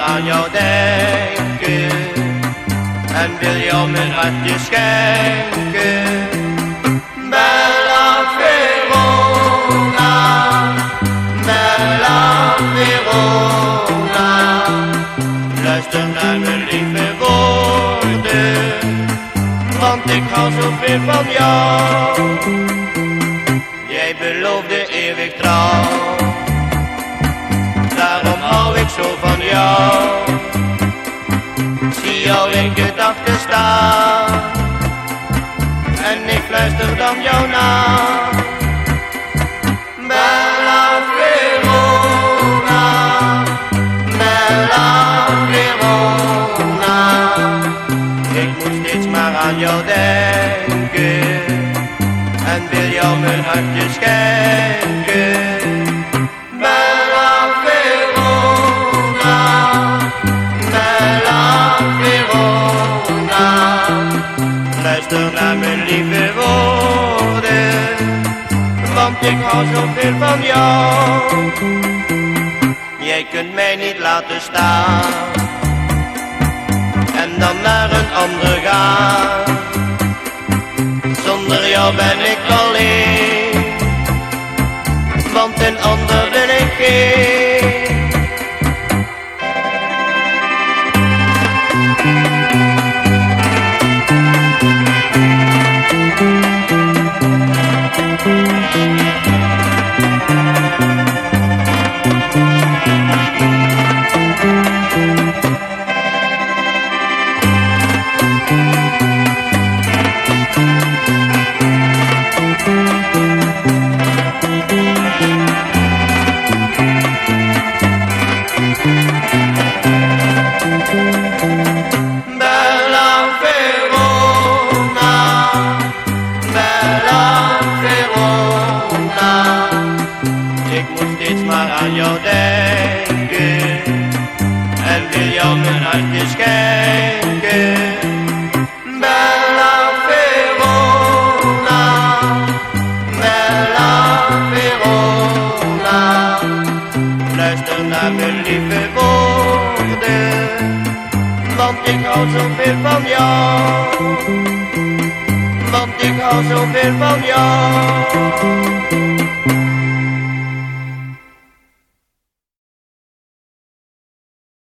aan jou denken en wil jou mijn hartje schenken. Bella Verona, Bella Verona, luister naar mijn lieve woorden, want ik hou zoveel van jou. Zie jou in gedachten staan, en ik fluister dan jou na. Bella Verona, Bella Verona, ik moet steeds maar aan jou denken. En wil jou mijn hartje schenken. Ik hou zoveel van jou. Jij kunt mij niet laten staan en dan naar een ander gaan. Zonder jou ben ik alleen, want een ander jou mijn hartje schenken. Bella naar mijn lieve woorden want ik hou zoveel van jou. Want ik hou zoveel van jou.